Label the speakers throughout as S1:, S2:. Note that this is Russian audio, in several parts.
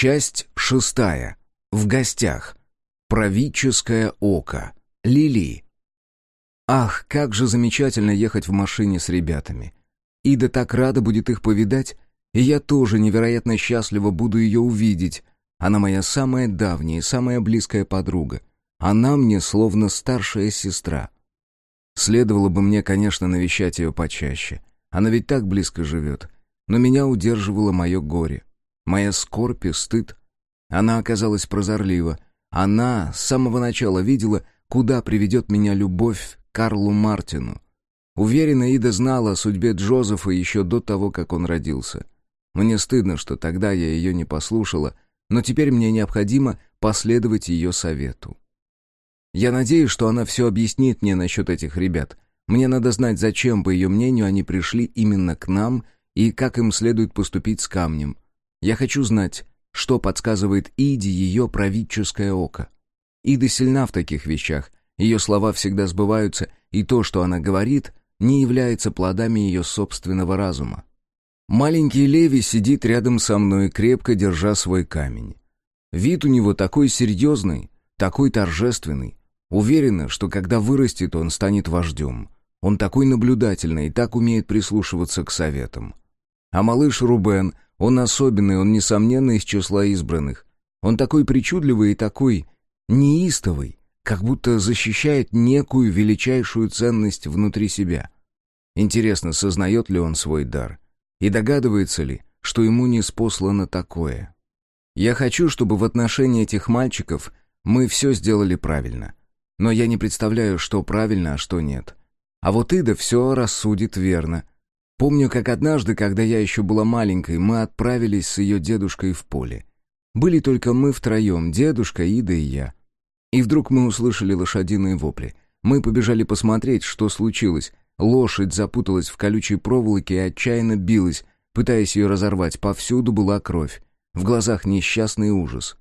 S1: Часть шестая. В гостях. Правительское око. Лили. Ах, как же замечательно ехать в машине с ребятами. Ида так рада будет их повидать, и я тоже невероятно счастлива буду ее увидеть. Она моя самая давняя и самая близкая подруга. Она мне словно старшая сестра. Следовало бы мне, конечно, навещать ее почаще. Она ведь так близко живет. Но меня удерживало мое горе. Моя скорбь и стыд. Она оказалась прозорлива. Она с самого начала видела, куда приведет меня любовь к Карлу Мартину. Уверена, Ида знала о судьбе Джозефа еще до того, как он родился. Мне стыдно, что тогда я ее не послушала, но теперь мне необходимо последовать ее совету. Я надеюсь, что она все объяснит мне насчет этих ребят. Мне надо знать, зачем, по ее мнению, они пришли именно к нам и как им следует поступить с камнем. Я хочу знать, что подсказывает Иде ее правительское око. Ида сильна в таких вещах, ее слова всегда сбываются, и то, что она говорит, не является плодами ее собственного разума. Маленький Леви сидит рядом со мной, крепко держа свой камень. Вид у него такой серьезный, такой торжественный. Уверена, что когда вырастет, он станет вождем. Он такой наблюдательный и так умеет прислушиваться к советам. А малыш Рубен, он особенный, он, несомненно, из числа избранных. Он такой причудливый и такой неистовый, как будто защищает некую величайшую ценность внутри себя. Интересно, сознает ли он свой дар? И догадывается ли, что ему не спослано такое? Я хочу, чтобы в отношении этих мальчиков мы все сделали правильно. Но я не представляю, что правильно, а что нет. А вот Ида все рассудит верно. Помню, как однажды, когда я еще была маленькой, мы отправились с ее дедушкой в поле. Были только мы втроем, дедушка, Ида и я. И вдруг мы услышали лошадиные вопли. Мы побежали посмотреть, что случилось. Лошадь запуталась в колючей проволоке и отчаянно билась, пытаясь ее разорвать. Повсюду была кровь. В глазах несчастный ужас.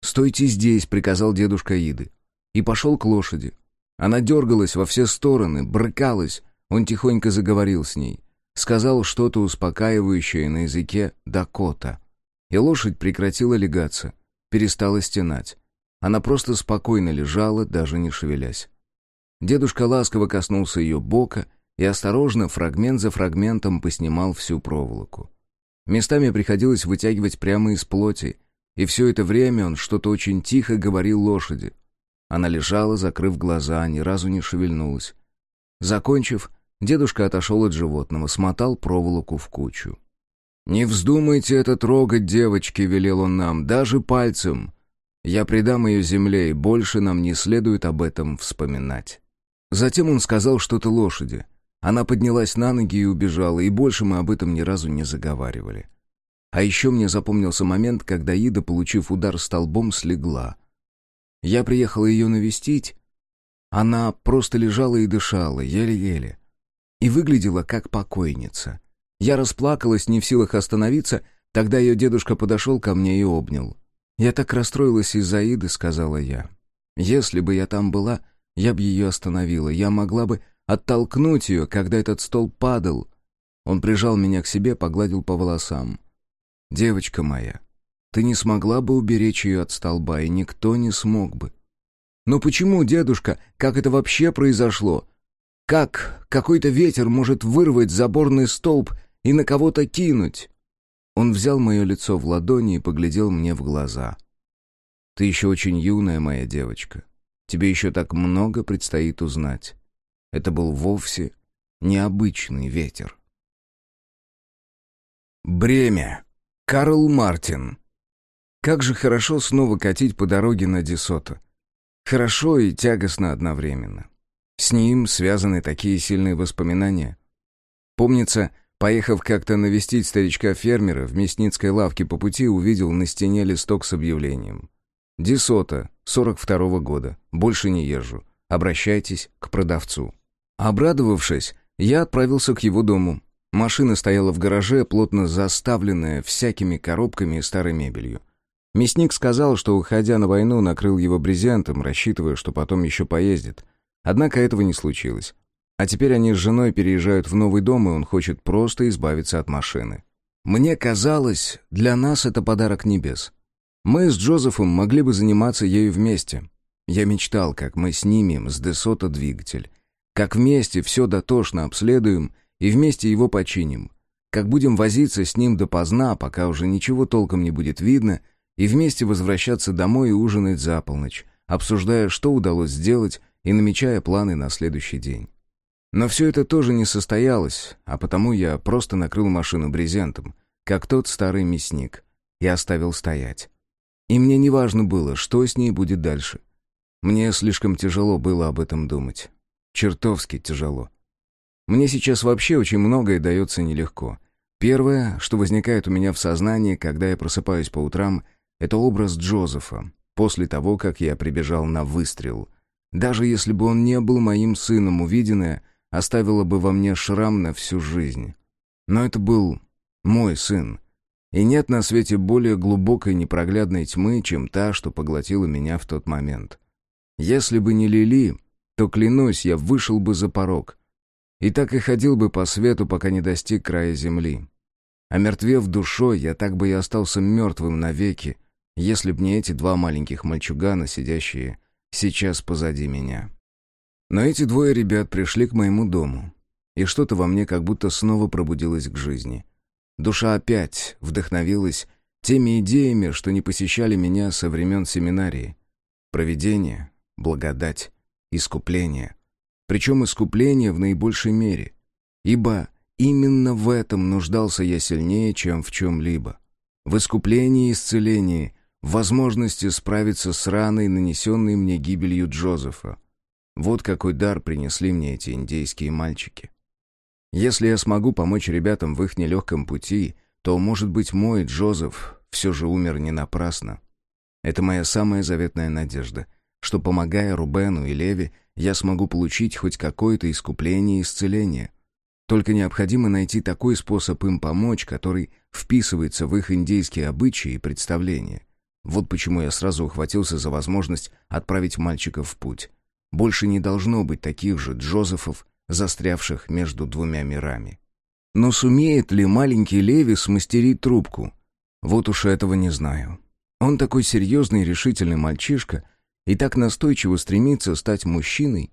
S1: «Стойте здесь», — приказал дедушка Иды. И пошел к лошади. Она дергалась во все стороны, брыкалась. Он тихонько заговорил с ней. Сказал что-то успокаивающее на языке Дакота. И лошадь прекратила легаться, перестала стенать. Она просто спокойно лежала, даже не шевелясь. Дедушка ласково коснулся ее бока и осторожно, фрагмент за фрагментом, поснимал всю проволоку. Местами приходилось вытягивать прямо из плоти, и все это время он что-то очень тихо говорил лошади. Она лежала, закрыв глаза, ни разу не шевельнулась. Закончив, дедушка отошел от животного, смотал проволоку в кучу. «Не вздумайте это трогать, девочки», — велел он нам, — «даже пальцем. Я предам ее земле, и больше нам не следует об этом вспоминать». Затем он сказал что-то лошади. Она поднялась на ноги и убежала, и больше мы об этом ни разу не заговаривали. А еще мне запомнился момент, когда Ида, получив удар столбом, слегла — я приехал ее навестить. Она просто лежала и дышала, еле-еле. И выглядела как покойница. Я расплакалась, не в силах остановиться, тогда ее дедушка подошел ко мне и обнял. «Я так расстроилась из-за Иды», — сказала я. «Если бы я там была, я бы ее остановила. Я могла бы оттолкнуть ее, когда этот стол падал». Он прижал меня к себе, погладил по волосам. «Девочка моя, ты не смогла бы уберечь ее от столба, и никто не смог бы. Но почему, дедушка, как это вообще произошло? Как какой-то ветер может вырвать заборный столб и на кого-то кинуть? Он взял мое лицо в ладони и поглядел мне в глаза. Ты еще очень юная моя девочка. Тебе еще так много предстоит узнать. Это был вовсе необычный ветер. Бремя. Карл Мартин. Как же хорошо снова катить по дороге на Десото. Хорошо и тягостно одновременно. С ним связаны такие сильные воспоминания. Помнится, поехав как-то навестить старичка-фермера в мясницкой лавке по пути, увидел на стене листок с объявлением. «Десота, 42-го года. Больше не езжу. Обращайтесь к продавцу». Обрадовавшись, я отправился к его дому. Машина стояла в гараже, плотно заставленная всякими коробками и старой мебелью. Мясник сказал, что, уходя на войну, накрыл его брезентом, рассчитывая, что потом еще поездит. Однако этого не случилось. А теперь они с женой переезжают в новый дом, и он хочет просто избавиться от машины. Мне казалось, для нас это подарок небес. Мы с Джозефом могли бы заниматься ею вместе. Я мечтал, как мы снимем с Десота двигатель. Как вместе все дотошно обследуем и вместе его починим. Как будем возиться с ним допоздна, пока уже ничего толком не будет видно, и вместе возвращаться домой и ужинать за полночь, обсуждая, что удалось сделать, и намечая планы на следующий день. Но все это тоже не состоялось, а потому я просто накрыл машину брезентом, как тот старый мясник, и оставил стоять. И мне не важно было, что с ней будет дальше. Мне слишком тяжело было об этом думать. Чертовски тяжело. Мне сейчас вообще очень многое дается нелегко. Первое, что возникает у меня в сознании, когда я просыпаюсь по утрам, это образ Джозефа, после того, как я прибежал на выстрел. Даже если бы он не был моим сыном, увиденное оставило бы во мне шрам на всю жизнь. Но это был мой сын. И нет на свете более глубокой непроглядной тьмы, чем та, что поглотила меня в тот момент. Если бы не Лили, то, клянусь, я вышел бы за порог. И так и ходил бы по свету, пока не достиг края земли. А мертвев душой, я так бы и остался мертвым навеки, если б не эти два маленьких мальчугана, сидящие сейчас позади меня. Но эти двое ребят пришли к моему дому, и что-то во мне как будто снова пробудилось к жизни. Душа опять вдохновилась теми идеями, что не посещали меня со времен семинарии. Провидение, благодать, искупление. Причем искупление в наибольшей мере. Ибо именно в этом нуждался я сильнее, чем в чем-либо. В искуплении и исцелении, возможности справиться с раной, нанесенной мне гибелью Джозефа. Вот какой дар принесли мне эти индейские мальчики. Если я смогу помочь ребятам в их нелегком пути, то, может быть, мой Джозеф все же умер не напрасно. Это моя самая заветная надежда, что, помогая Рубену и Леви, я смогу получить хоть какое-то искупление и исцеление. Только необходимо найти такой способ им помочь, который вписывается в их индейские обычаи и представления. Вот почему я сразу ухватился за возможность отправить мальчиков в путь. Больше не должно быть таких же Джозефов, застрявших между двумя мирами. Но сумеет ли маленький Леви смастерить трубку? Вот уж этого не знаю. Он такой серьезный и решительный мальчишка, и так настойчиво стремится стать мужчиной.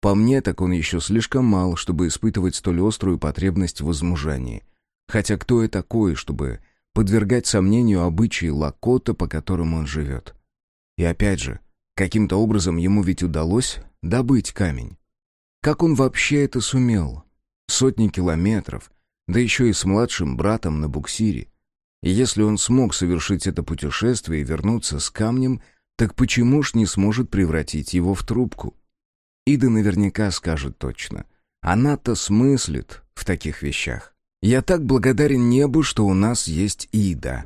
S1: По мне, так он еще слишком мал, чтобы испытывать столь острую потребность в возмужании. Хотя кто я такой, чтобы подвергать сомнению обычаи Лакота, по которым он живет. И опять же, каким-то образом ему ведь удалось добыть камень. Как он вообще это сумел? Сотни километров, да еще и с младшим братом на буксире. И если он смог совершить это путешествие и вернуться с камнем, так почему ж не сможет превратить его в трубку? Ида наверняка скажет точно. Она-то смыслит в таких вещах. Я так благодарен небу, что у нас есть Ида.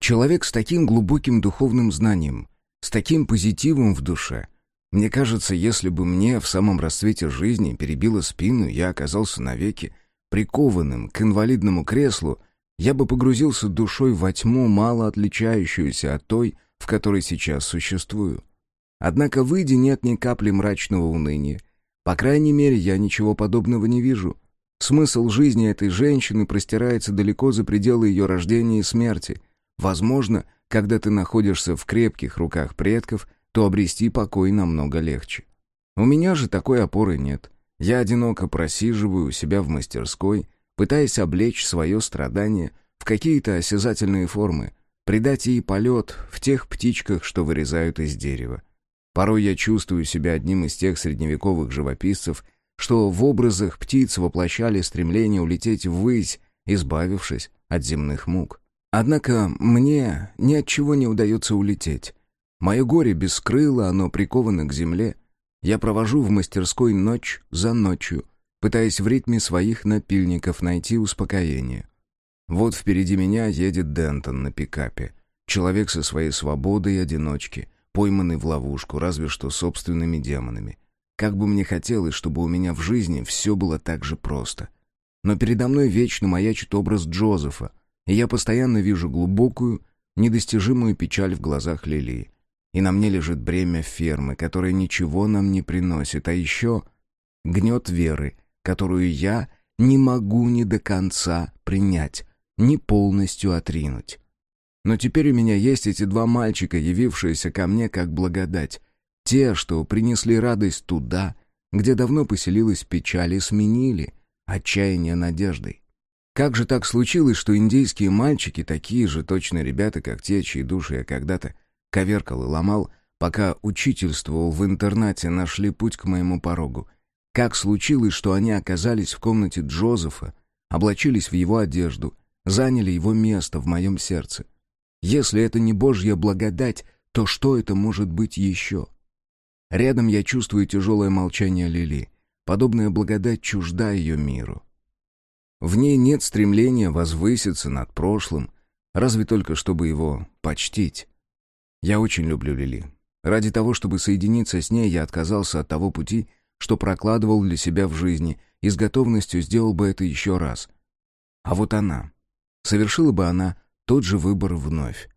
S1: Человек с таким глубоким духовным знанием, с таким позитивом в душе. Мне кажется, если бы мне в самом расцвете жизни перебило спину, я оказался навеки прикованным к инвалидному креслу, я бы погрузился душой во тьму, мало отличающуюся от той, в которой сейчас существую. Однако в Иде нет ни капли мрачного уныния. По крайней мере, я ничего подобного не вижу. Смысл жизни этой женщины простирается далеко за пределы ее рождения и смерти. Возможно, когда ты находишься в крепких руках предков, то обрести покой намного легче. У меня же такой опоры нет. Я одиноко просиживаю у себя в мастерской, пытаясь облечь свое страдание в какие-то осязательные формы, придать ей полет в тех птичках, что вырезают из дерева. Порой я чувствую себя одним из тех средневековых живописцев, что в образах птиц воплощали стремление улететь ввысь, избавившись от земных мук. Однако мне ни от чего не удается улететь. Мое горе бескрыло, оно приковано к земле. Я провожу в мастерской ночь за ночью, пытаясь в ритме своих напильников найти успокоение. Вот впереди меня едет Дентон на пикапе. Человек со своей свободой и одиночки, пойманный в ловушку, разве что собственными демонами. Как бы мне хотелось, чтобы у меня в жизни все было так же просто. Но передо мной вечно маячит образ Джозефа, и я постоянно вижу глубокую, недостижимую печаль в глазах Лилии. И на мне лежит бремя фермы, которая ничего нам не приносит, а еще гнет веры, которую я не могу ни до конца принять, ни полностью отринуть. Но теперь у меня есть эти два мальчика, явившиеся ко мне как благодать. Те, что принесли радость туда, где давно поселилась печаль, и сменили отчаяние надеждой. Как же так случилось, что индейские мальчики, такие же точно ребята, как те, чьи души я когда-то коверкал и ломал, пока учительствовал в интернате, нашли путь к моему порогу? Как случилось, что они оказались в комнате Джозефа, облачились в его одежду, заняли его место в моем сердце? Если это не Божья благодать, то что это может быть еще? Рядом я чувствую тяжелое молчание Лили. Подобная благодать чужда ее миру. В ней нет стремления возвыситься над прошлым, разве только чтобы его почтить. Я очень люблю Лили. Ради того, чтобы соединиться с ней, я отказался от того пути, что прокладывал для себя в жизни, и с готовностью сделал бы это еще раз. А вот она. Совершила бы она тот же выбор вновь.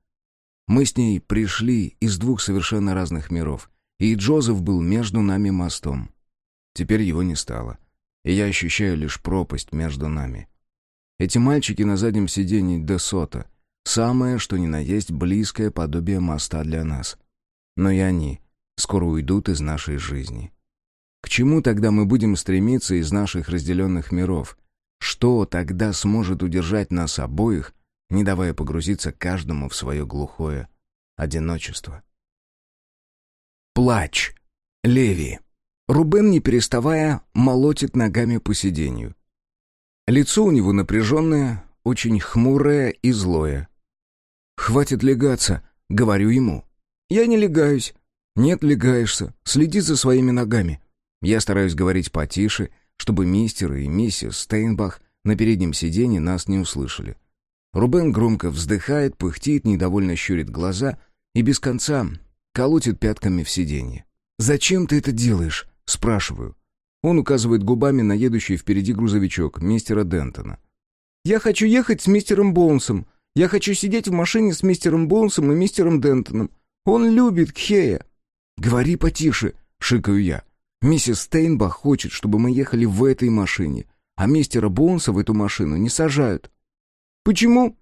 S1: Мы с ней пришли из двух совершенно разных миров, и Джозеф был между нами мостом. Теперь его не стало и я ощущаю лишь пропасть между нами. Эти мальчики на заднем сиденье Десота — самое, что ни на есть, близкое подобие моста для нас. Но и они скоро уйдут из нашей жизни. К чему тогда мы будем стремиться из наших разделенных миров? Что тогда сможет удержать нас обоих, не давая погрузиться каждому в свое глухое одиночество? Плач. Леви. Рубен, не переставая, молотит ногами по сиденью. Лицо у него напряженное, очень хмурое и злое. «Хватит легаться», — говорю ему. «Я не легаюсь». «Нет, легаешься. Следи за своими ногами». Я стараюсь говорить потише, чтобы мистер и миссис Стейнбах на переднем сиденье нас не услышали. Рубен громко вздыхает, пыхтит, недовольно щурит глаза и без конца колотит пятками в сиденье. «Зачем ты это делаешь?» Спрашиваю. Он указывает губами на едущий впереди грузовичок мистера Дентона. «Я хочу ехать с мистером Боунсом. Я хочу сидеть в машине с мистером Боунсом и мистером Дентоном. Он любит Кхея». «Говори потише», — шикаю я. «Миссис Стейнбах хочет, чтобы мы ехали в этой машине, а мистера Боунса в эту машину не сажают». «Почему?»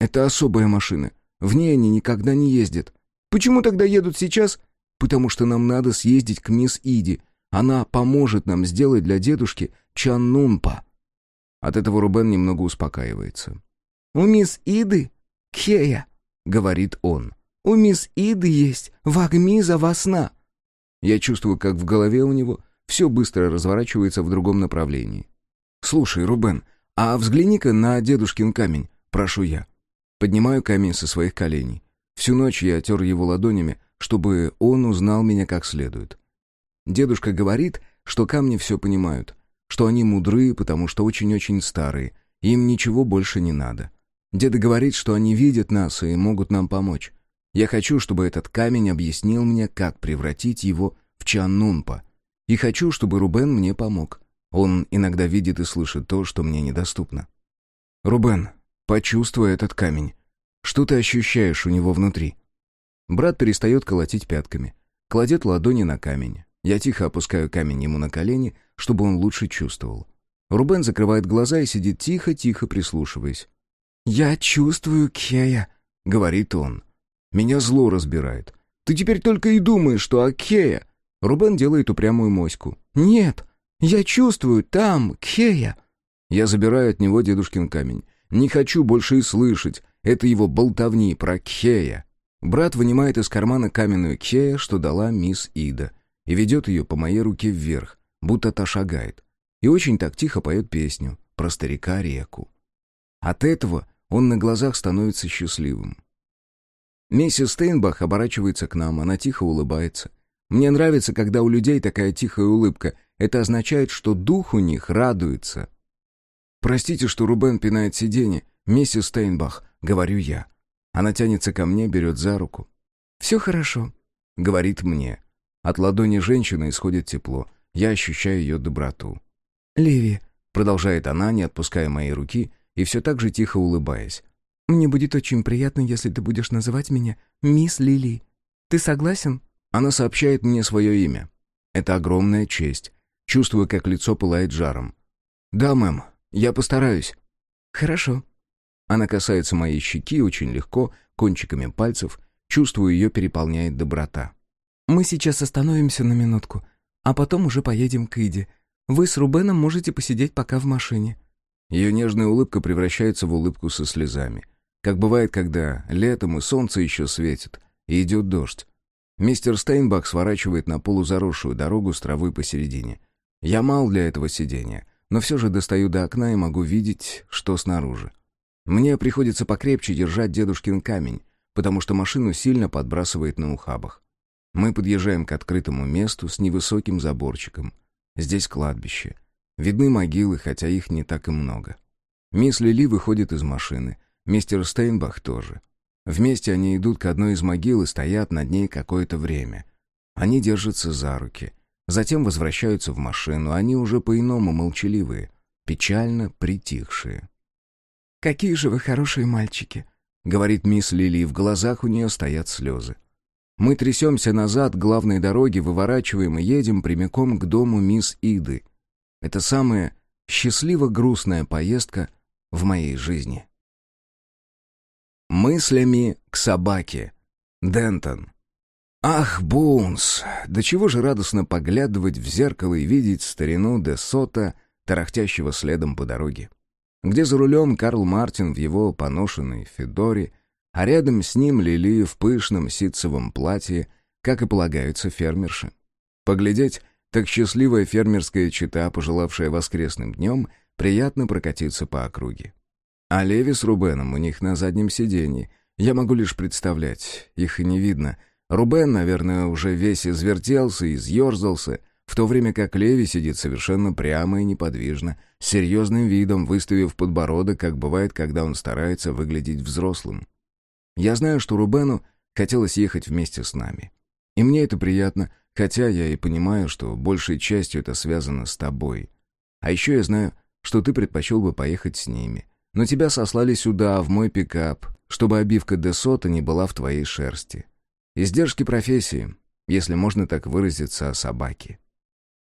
S1: «Это особая машина. В ней они никогда не ездят». «Почему тогда едут сейчас?» «Потому что нам надо съездить к мисс Иди. Она поможет нам сделать для дедушки чаннунпа». От этого Рубен немного успокаивается. «У мисс Иды Кхея», — говорит он. «У мисс Иды есть вагмиза во сна». Я чувствую, как в голове у него все быстро разворачивается в другом направлении. «Слушай, Рубен, а взгляни-ка на дедушкин камень», — прошу я. Поднимаю камень со своих коленей. Всю ночь я тер его ладонями, чтобы он узнал меня как следует. Дедушка говорит, что камни все понимают, что они мудрые, потому что очень-очень старые, им ничего больше не надо. Деда говорит, что они видят нас и могут нам помочь. Я хочу, чтобы этот камень объяснил мне, как превратить его в Чаннунпа. И хочу, чтобы Рубен мне помог. Он иногда видит и слышит то, что мне недоступно. Рубен, почувствуй этот камень. Что ты ощущаешь у него внутри? Брат перестает колотить пятками, кладет ладони на камень. Я тихо опускаю камень ему на колени, чтобы он лучше чувствовал. Рубен закрывает глаза и сидит тихо-тихо, прислушиваясь. «Я чувствую Кея», — говорит он. Меня зло разбирает. «Ты теперь только и думаешь, что о Кея». Рубен делает упрямую моську. «Нет, я чувствую там Кея». Я забираю от него дедушкин камень. Не хочу больше и слышать. Это его болтовни про Кея. Брат вынимает из кармана каменную Кея, что дала мисс Ида и ведет ее по моей руке вверх, будто та шагает, и очень так тихо поет песню про старика-реку. От этого он на глазах становится счастливым. Миссис Стейнбах оборачивается к нам, она тихо улыбается. Мне нравится, когда у людей такая тихая улыбка. Это означает, что дух у них радуется. «Простите, что Рубен пинает сиденье, миссис Стейнбах», — говорю я. Она тянется ко мне, берет за руку. «Все хорошо», — говорит мне. От ладони женщины исходит тепло. Я ощущаю ее доброту. «Леви», — продолжает она, не отпуская моей руки и все так же тихо улыбаясь. «Мне будет очень приятно, если ты будешь называть меня мисс Лили. Ты согласен?» Она сообщает мне свое имя. Это огромная честь. Чувствую, как лицо пылает жаром. «Да, мэм, я постараюсь». «Хорошо». Она касается моей щеки очень легко, кончиками пальцев. Чувствую, ее переполняет доброта.
S2: «Мы сейчас остановимся на минутку, а потом уже поедем к Иде. Вы с Рубеном можете посидеть пока в машине».
S1: Ее нежная улыбка превращается в улыбку со слезами. Как бывает, когда летом и солнце еще светит, и идет дождь. Мистер Стейнбах сворачивает на полузаросшую дорогу с травой посередине. Я мал для этого сидения, но все же достаю до окна и могу видеть, что снаружи. Мне приходится покрепче держать дедушкин камень, потому что машину сильно подбрасывает на ухабах. Мы подъезжаем к открытому месту с невысоким заборчиком. Здесь кладбище. Видны могилы, хотя их не так и много. Мисс Лили выходит из машины. Мистер Стейнбах тоже. Вместе они идут к одной из могил и стоят над ней какое-то время. Они держатся за руки. Затем возвращаются в машину. Они уже по-иному молчаливые, печально притихшие.
S2: «Какие же вы хорошие мальчики», — говорит мисс Лили, в глазах у нее стоят слезы. Мы трясемся назад главной дороге, выворачиваем и едем прямиком к дому мисс Иды. Это самая счастливо-грустная поездка в моей жизни. Мыслями к собаке. Дентон. Ах, Бунс, до чего же радостно поглядывать в зеркало и видеть старину де Сота, тарахтящего следом по дороге. Где за рулем Карл Мартин в его поношенной Федоре, а рядом с ним Лили в пышном ситцевом платье, как и полагаются фермерши. Поглядеть, так счастливая фермерская чита, пожелавшая воскресным днем, приятно прокатиться по округе. А Леви с Рубеном у них на заднем сиденье. Я могу лишь представлять, их и не видно. Рубен, наверное, уже весь извертелся и изъерзался, в то время как Леви сидит совершенно прямо и неподвижно, с серьезным видом, выставив подбородок, как бывает, когда он старается выглядеть взрослым. Я знаю, что Рубену хотелось ехать вместе с нами. И мне это приятно, хотя я и понимаю, что большей частью это связано с тобой. А еще я знаю, что ты предпочел бы поехать с ними. Но тебя сослали сюда, в мой пикап, чтобы обивка Десота не была в твоей шерсти. Издержки профессии, если можно так выразиться о собаке.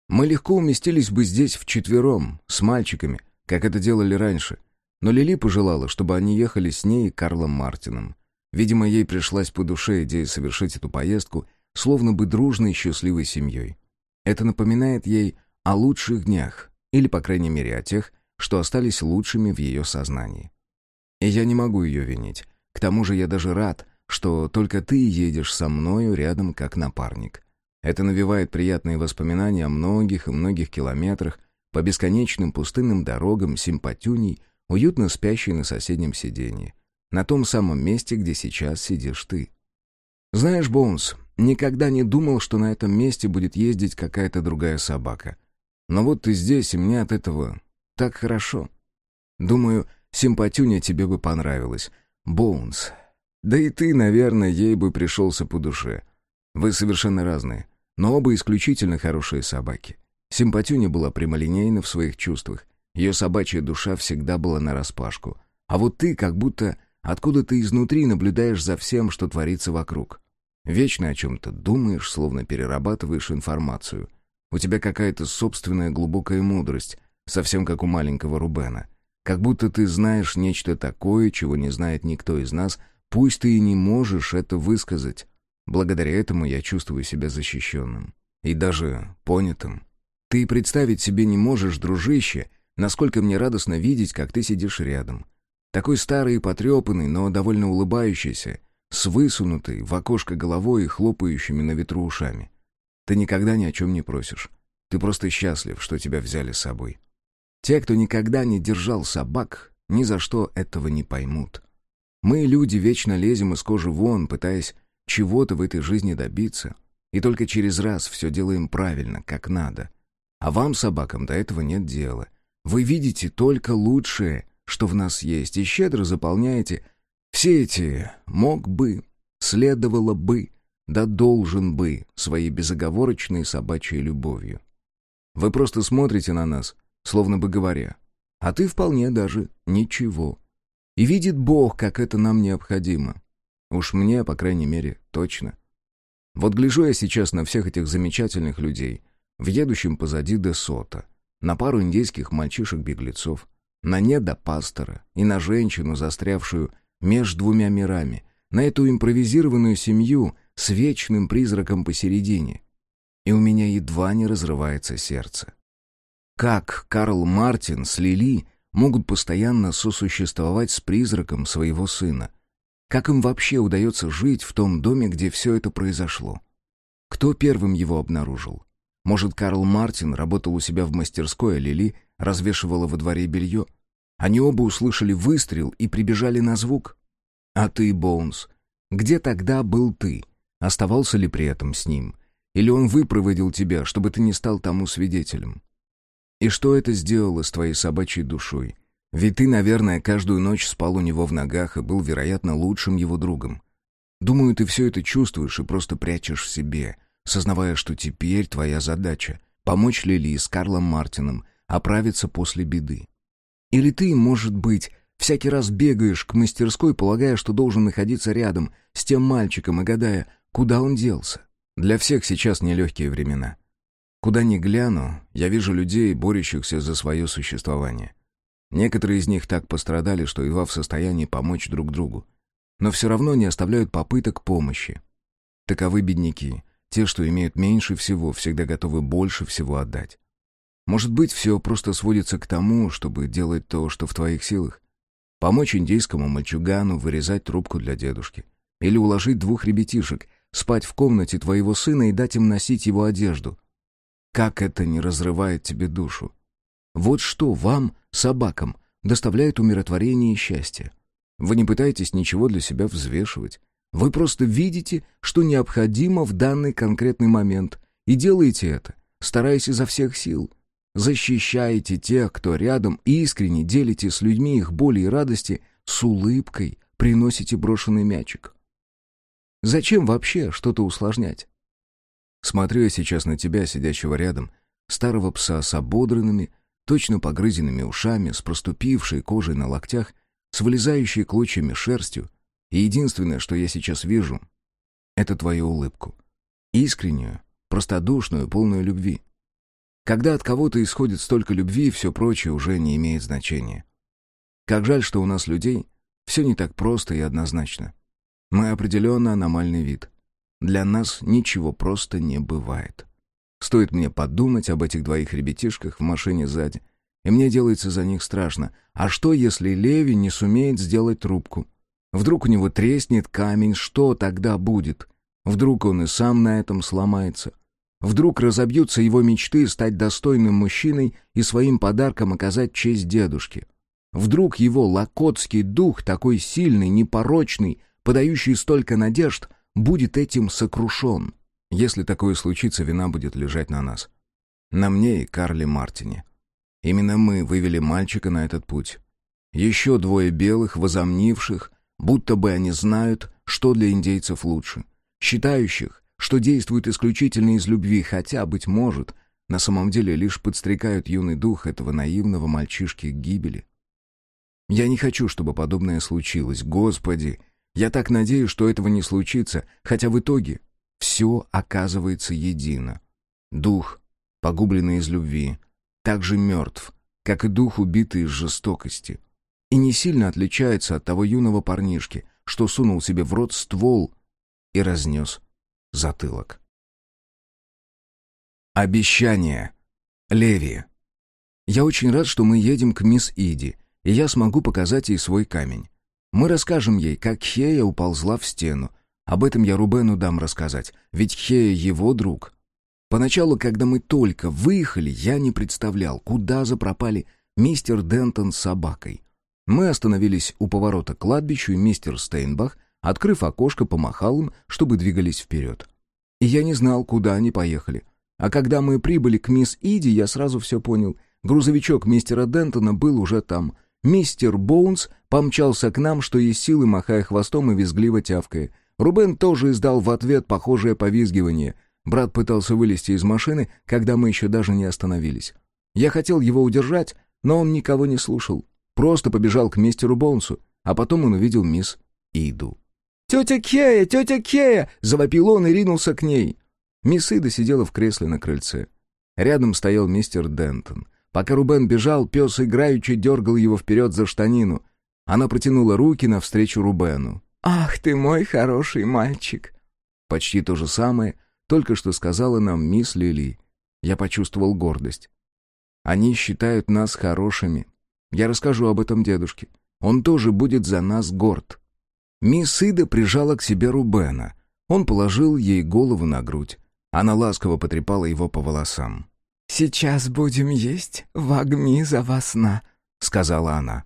S2: Мы легко уместились бы здесь вчетвером, с мальчиками, как это делали раньше. Но Лили пожелала, чтобы они ехали с ней и Карлом Мартином. Видимо, ей пришлась по душе идея совершить эту поездку, словно бы дружной счастливой семьей. Это напоминает ей о лучших днях, или, по крайней мере, о тех, что остались лучшими в ее сознании. И я не могу ее винить. К тому же я даже рад, что только ты едешь со мною рядом как напарник. Это навевает приятные воспоминания о многих и многих километрах по бесконечным пустынным дорогам симпатюней, уютно спящей на соседнем сиденье. На том самом месте, где сейчас сидишь ты. Знаешь, Боунс, никогда не думал, что на этом месте будет ездить какая-то другая собака. Но вот ты здесь, и мне от этого так хорошо. Думаю, симпатюня тебе бы понравилась. Боунс. Да и ты, наверное, ей бы пришелся по душе. Вы совершенно разные, но оба исключительно хорошие собаки. Симпатюня была прямолинейна в своих чувствах. Ее собачья душа всегда была нараспашку. А вот ты как будто Откуда ты изнутри наблюдаешь за всем, что творится вокруг. Вечно о чем-то думаешь, словно перерабатываешь информацию. У тебя какая-то собственная глубокая мудрость, совсем как у маленького Рубена. Как будто ты знаешь нечто такое, чего не знает никто из нас, пусть ты и не можешь это высказать. Благодаря этому я чувствую себя защищенным. И даже понятым. Ты представить себе не можешь, дружище, насколько мне радостно видеть, как ты сидишь рядом. Такой старый и потрепанный, но довольно улыбающийся, с высунутой в окошко головой и хлопающими на ветру ушами. Ты никогда ни о чем не просишь. Ты просто счастлив, что тебя взяли с собой. Те, кто никогда не держал собак, ни за что этого не поймут. Мы, люди, вечно лезем из кожи вон, пытаясь чего-то в этой жизни добиться, и только через раз все делаем правильно, как надо. А вам, собакам, до этого нет дела. Вы видите только лучшее — что в нас есть, и щедро заполняете все эти «мог бы», «следовало бы», «да должен бы» своей безоговорочной собачьей любовью. Вы просто смотрите на нас, словно бы говоря, а ты вполне даже ничего. И видит Бог, как это нам необходимо. Уж мне, по крайней мере, точно. Вот гляжу я сейчас на всех этих замечательных людей, въедущим позади Десота, на пару индейских мальчишек-беглецов,
S1: На неда пастора и на женщину, застрявшую между двумя мирами, на эту импровизированную семью с вечным призраком посередине. И у меня едва не разрывается сердце. Как Карл Мартин с Лили могут постоянно сосуществовать с призраком своего сына? Как им вообще удается жить в том доме, где все это произошло? Кто первым его обнаружил? Может, Карл Мартин работал у себя в мастерской, а Лили развешивала во дворе белье? Они оба услышали выстрел и прибежали на звук. А ты, Боунс, где тогда был ты? Оставался ли при этом с ним? Или он выпроводил тебя, чтобы ты не стал тому свидетелем? И что это сделало с твоей собачьей душой? Ведь ты, наверное, каждую ночь спал у него в ногах и был, вероятно, лучшим его другом. Думаю, ты все это чувствуешь и просто прячешь в себе, сознавая, что теперь твоя задача — помочь Лили с Карлом Мартином оправиться после беды. Или ты, может быть, всякий раз бегаешь к мастерской, полагая, что должен находиться рядом с тем мальчиком и гадая, куда он делся. Для всех сейчас нелегкие времена. Куда ни гляну, я вижу людей, борющихся за свое существование. Некоторые из них так пострадали, что едва в состоянии помочь друг другу. Но все равно не оставляют попыток помощи. Таковы бедняки, те, что имеют меньше всего, всегда готовы больше всего отдать. Может быть, все просто сводится к тому, чтобы делать то, что в твоих силах. Помочь индейскому мальчугану вырезать трубку для дедушки. Или уложить двух ребятишек, спать в комнате твоего сына и дать им носить его одежду. Как это не разрывает тебе душу? Вот что вам, собакам, доставляет умиротворение и счастье. Вы не пытаетесь ничего для себя взвешивать. Вы просто видите, что необходимо в данный конкретный момент, и делаете это, стараясь изо всех сил. Защищаете тех, кто рядом, искренне делите с людьми их боли и радости, с улыбкой приносите брошенный мячик. Зачем вообще что-то усложнять? Смотрю я сейчас на тебя, сидящего рядом, старого пса с ободранными, точно погрызенными ушами, с проступившей кожей на локтях, с вылезающей клочьями шерстью, и единственное, что я сейчас вижу, это твою улыбку. Искреннюю, простодушную, полную любви. Когда от кого-то исходит столько любви, все прочее уже не имеет значения. Как жаль, что у нас людей все не так просто и однозначно. Мы определенно аномальный вид. Для нас ничего просто не бывает. Стоит мне подумать об этих двоих ребятишках в машине сзади, и мне делается за них страшно. А что, если Леви не сумеет сделать трубку? Вдруг у него треснет камень, что тогда будет? Вдруг он и сам на этом сломается? Вдруг разобьются его мечты стать достойным мужчиной и своим подарком оказать честь дедушке? Вдруг его локотский дух, такой сильный, непорочный, подающий столько надежд, будет этим сокрушен. Если такое случится, вина будет лежать на нас. На мне и Карле Мартине. Именно мы вывели мальчика на этот путь. Еще двое белых, возомнивших, будто бы они знают, что для индейцев лучше. Считающих, что действуют исключительно из любви, хотя, быть может, на самом деле лишь подстрекают юный дух этого наивного мальчишки к гибели. Я не хочу, чтобы подобное случилось. Господи, я так надеюсь, что этого не случится, хотя в итоге все оказывается едино. Дух, погубленный из любви, так же мертв, как и дух, убитый из жестокости. И не сильно отличается от того юного парнишки, что сунул себе в рот ствол и разнес затылок. Обещание. Леви. Я очень рад, что мы едем к мисс Иди, и я смогу показать ей свой камень. Мы расскажем ей, как Хея уползла в стену. Об этом я Рубену дам рассказать, ведь Хея его друг. Поначалу, когда мы только выехали, я не представлял, куда запропали мистер Дентон с собакой. Мы остановились у поворота к кладбищу, и мистер Стейнбах, открыв окошко, помахал им, чтобы двигались вперед. И я не знал, куда они поехали. А когда мы прибыли к мисс Иди, я сразу все понял. Грузовичок мистера Дентона был уже там — Мистер Боунс помчался к нам, что есть силы, махая хвостом и визгливо тявкая. Рубен тоже издал в ответ похожее повизгивание. Брат пытался вылезти из машины, когда мы еще даже не остановились. Я хотел его удержать, но он никого не слушал. Просто побежал к мистеру Боунсу, а потом он увидел мисс Иду. «Тетя Кея! Тетя Кея!» — завопил он и ринулся к ней. Мисс Ида сидела в кресле на крыльце. Рядом стоял мистер Дентон. Пока Рубен бежал, пес играючи дергал его вперед за штанину. Она протянула руки навстречу Рубену.
S2: «Ах ты мой хороший мальчик!»
S1: Почти то же самое только что сказала нам мисс Лили. Я почувствовал гордость. Они считают нас хорошими. Я расскажу об этом дедушке. Он тоже будет за нас горд. Мисс Ида прижала к себе Рубена. Он положил ей голову на грудь. Она ласково потрепала его по волосам.
S2: «Сейчас будем есть вагми за васна», — сказала она.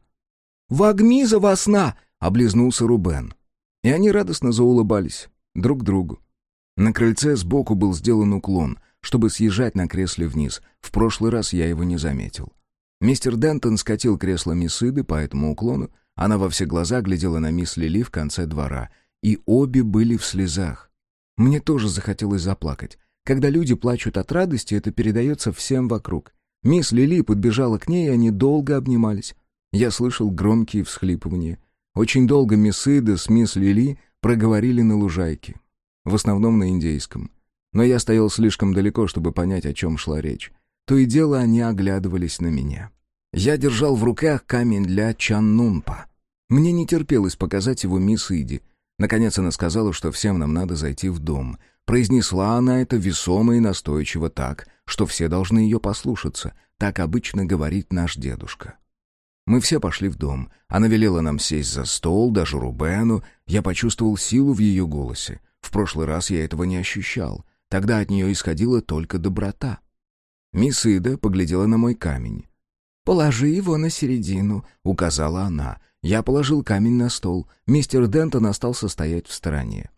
S1: «Вагми за васна!» — облизнулся Рубен. И они радостно заулыбались друг другу. На крыльце сбоку был сделан уклон, чтобы съезжать на кресле вниз. В прошлый раз я его не заметил. Мистер Дентон скатил кресло мисс Иды по этому уклону, она во все глаза глядела на мисс Лили в конце двора, и обе были в слезах. Мне тоже захотелось заплакать. Когда люди плачут от радости, это передается всем вокруг. Мисс Лили подбежала к ней, и они долго обнимались. Я слышал громкие всхлипывания. Очень долго мисс Ида с мисс Лили проговорили на лужайке. В основном на индейском. Но я стоял слишком далеко, чтобы понять, о чем шла речь. То и дело они оглядывались на меня. Я держал в руках камень для Чаннунпа. Мне не терпелось показать его мисс Иди. Наконец она сказала, что всем нам надо зайти в дом. Произнесла она это весомо и настойчиво так, что все должны ее послушаться. Так обычно говорит наш дедушка. Мы все пошли в дом. Она велела нам сесть за стол, даже Рубену. Я почувствовал силу в ее голосе. В прошлый раз я этого не ощущал. Тогда от нее исходила только доброта. Мисс Ида поглядела на мой камень.
S2: «Положи его на середину», — указала она. Я положил камень на стол. Мистер Дентон остался стоять в стороне.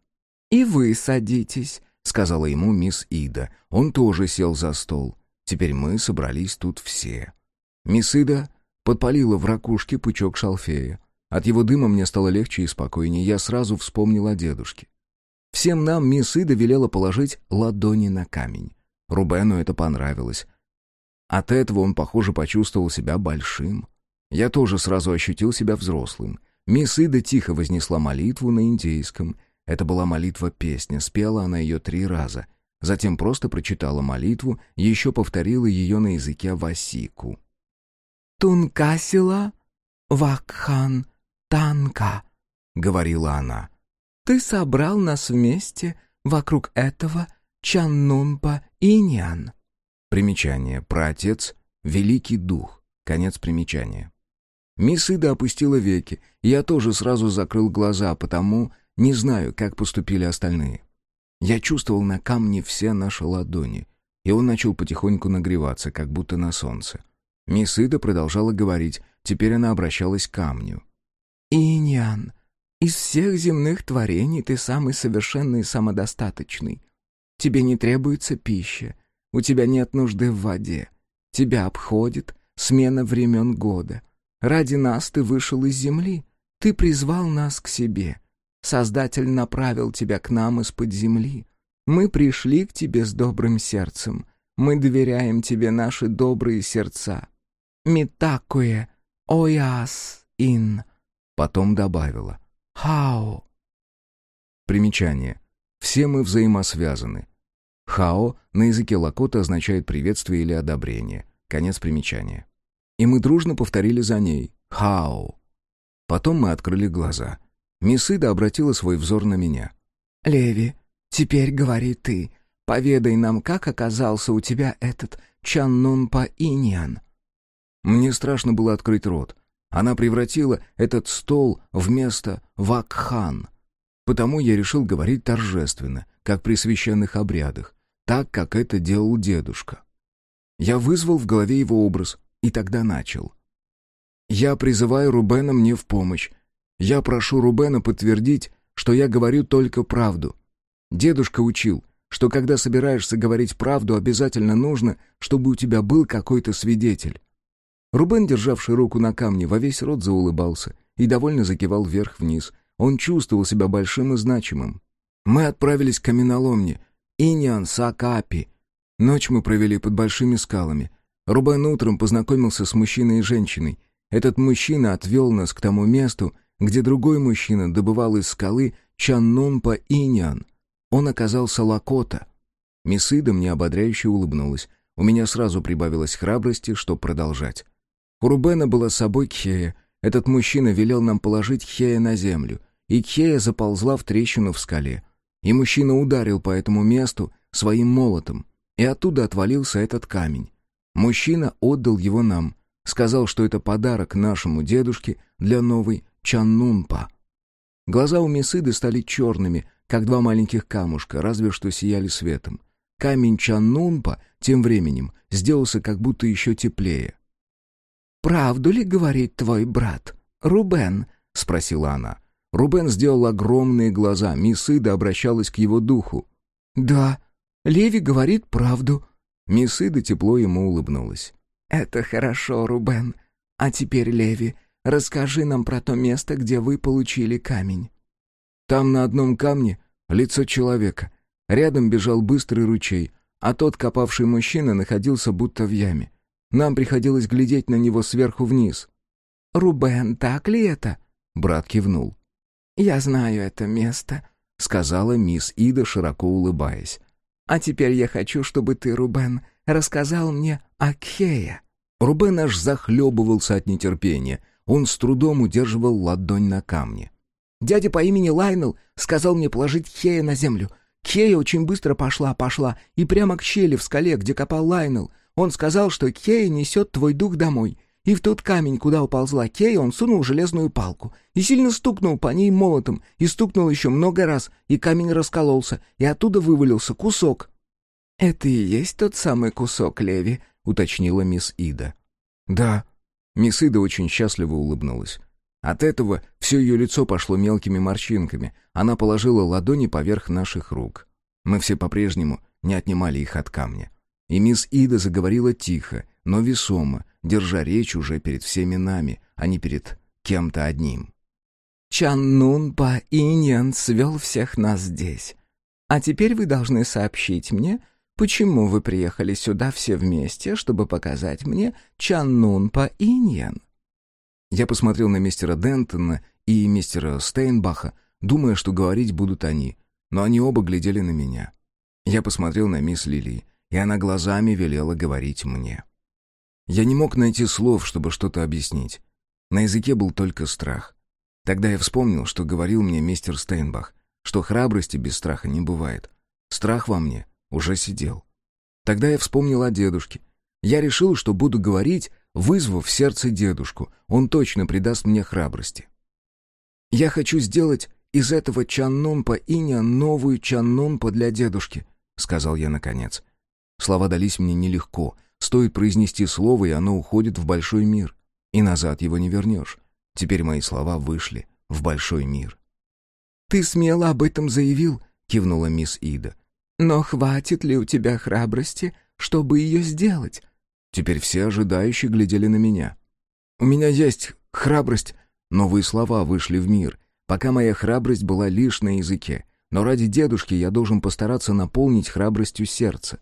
S2: «И вы садитесь», — сказала ему мисс Ида. Он тоже сел за стол. Теперь мы собрались тут все. Мисс Ида подпалила в ракушке пучок шалфея. От его дыма мне стало легче и спокойнее. Я сразу вспомнил о дедушке. Всем нам мисс Ида велела положить ладони на камень. Рубену это понравилось. От этого он, похоже, почувствовал себя большим. Я тоже сразу ощутил себя взрослым. Мисс Ида тихо вознесла молитву на индейском. Это была молитва-песня, спела она ее три раза. Затем просто прочитала молитву, еще повторила ее на языке васику. «Тункасила вакхан танка», — говорила она. Ты собрал нас вместе вокруг этого Чаннунпа Иньян.
S1: Примечание. Праотец — Великий Дух. Конец примечания. Мисс Ида опустила веки, я тоже сразу закрыл глаза, потому не знаю, как поступили остальные. Я чувствовал на камне все наши ладони, и он начал потихоньку нагреваться, как будто на солнце. Мисс Ида продолжала говорить, теперь она обращалась к камню.
S2: «Иньян, из всех земных творений ты самый совершенный и самодостаточный. Тебе не требуется пища, у тебя нет нужды в воде. Тебя обходит смена времен года. Ради нас ты вышел из земли, ты призвал нас к себе. Создатель направил тебя к нам из-под земли. Мы пришли к тебе с добрым сердцем. Мы доверяем тебе наши добрые сердца. Митакуе, ояс, ин.
S1: Потом добавила.
S2: Хао.
S1: Примечание. Все мы взаимосвязаны. Хао на языке лакота означает приветствие или одобрение. Конец примечания. И мы дружно повторили за ней. Хао. Потом мы открыли глаза. Мисс Ида обратила свой взор на меня.
S2: «Леви, теперь говори ты. Поведай нам, как оказался у тебя этот Чаннунпа Иньян».
S1: Мне страшно было открыть рот. Она превратила этот стол в место вакхан. Потому я решил говорить торжественно, как при священных обрядах, так, как это делал дедушка. Я вызвал в голове его образ и тогда начал. «Я призываю Рубена мне в помощь. Я прошу Рубена подтвердить, что я говорю только правду. Дедушка учил, что когда собираешься говорить правду, обязательно нужно, чтобы у тебя был какой-то свидетель. Рубен, державший руку на камне, во весь рот заулыбался и довольно закивал вверх-вниз. Он чувствовал себя большим и значимым. Мы отправились к каменоломне. Иньян Сакапи. Ночь мы провели под большими скалами. Рубен утром познакомился с мужчиной и женщиной. Этот мужчина отвел нас к тому месту, где другой мужчина добывал из скалы Чаннунпа Иньян. Он оказался Лакота. Мисыда мне ободряюще улыбнулась. у меня сразу прибавилось храбрости, чтобы продолжать. У Рубена была с собой Кхея. Этот мужчина велел нам положить Кхея на землю, и Кхея заползла в трещину в скале. И мужчина ударил по этому месту своим молотом, и оттуда отвалился этот камень. Мужчина отдал его нам, сказал, что это подарок нашему дедушке для новой Чаннунпа. Глаза у Месыды стали черными, как два маленьких камушка, разве что сияли светом. Камень Чаннунпа тем временем сделался как будто еще теплее.
S2: «Правду ли говорит твой брат, Рубен?» — спросила она.
S1: Рубен сделал огромные глаза, мисс Ида обращалась к его духу.
S2: «Да, Леви говорит правду».
S1: Мисс Ида тепло ему улыбнулась.
S2: «Это хорошо, Рубен. А теперь, Леви, расскажи нам про то место, где вы получили камень».
S1: Там на одном камне лицо человека. Рядом бежал быстрый ручей, а тот, копавший мужчина, находился будто в яме. Нам приходилось глядеть на него сверху вниз.
S2: «Рубен, так ли это?»
S1: Брат кивнул.
S2: «Я знаю это место», — сказала мисс Ида, широко улыбаясь. «А теперь я хочу, чтобы ты, Рубен, рассказал мне о Кхее».
S1: Рубен аж захлебывался от нетерпения. Он с трудом удерживал ладонь на камне.
S2: Дядя по имени Лайнел сказал мне положить Хея на землю. Хея очень быстро пошла, пошла, и прямо к щели в скале, где копал Лайнел. Он сказал, что Хея несет твой дух домой. И в тот камень, куда уползла Кея, он сунул железную палку и сильно стукнул по ней молотом, и стукнул еще много раз, и камень раскололся, и оттуда вывалился кусок. «Это и есть тот самый кусок, Леви», — уточнила мисс Ида.
S1: «Да». Мисс Ида очень счастливо улыбнулась. От этого все ее лицо пошло мелкими морщинками. Она положила ладони поверх наших рук. Мы все по-прежнему не отнимали их от камня. И мисс Ида заговорила тихо, но весомо, держа речь уже перед всеми нами, а не перед кем-то одним.
S2: Чан Нун Па Иньян свел всех нас здесь. А теперь вы должны сообщить мне, почему вы приехали сюда все вместе, чтобы показать мне Чан Нун Па Иньян.
S1: Я посмотрел на мистера Дентона и мистера Стейнбаха, думая, что говорить будут они, но они оба глядели на меня. Я посмотрел на мисс Лили, и она глазами велела говорить мне. Я не мог найти слов, чтобы что-то объяснить. На языке был только страх. Тогда я вспомнил, что говорил мне мистер Стейнбах, что храбрости без страха не бывает. Страх во мне уже сидел. Тогда я вспомнил о дедушке. Я решил, что буду говорить вызвав в сердце дедушку. Он точно придаст мне храбрости. «Я хочу сделать из этого чаннунпа иня новую чаннунпа для дедушки», — сказал я наконец. Слова дались мне нелегко. Стоит произнести слово, и оно уходит в большой мир. И назад его не вернешь. Теперь мои слова вышли в большой мир.
S2: «Ты смело об этом заявил», — кивнула мисс Ида. «Но хватит ли у тебя храбрости, чтобы ее сделать?
S1: Теперь все ожидающие глядели на меня. «У меня есть храбрость». Новые слова вышли в мир, пока моя храбрость была лишь на языке. Но ради дедушки я должен постараться наполнить храбростью сердце.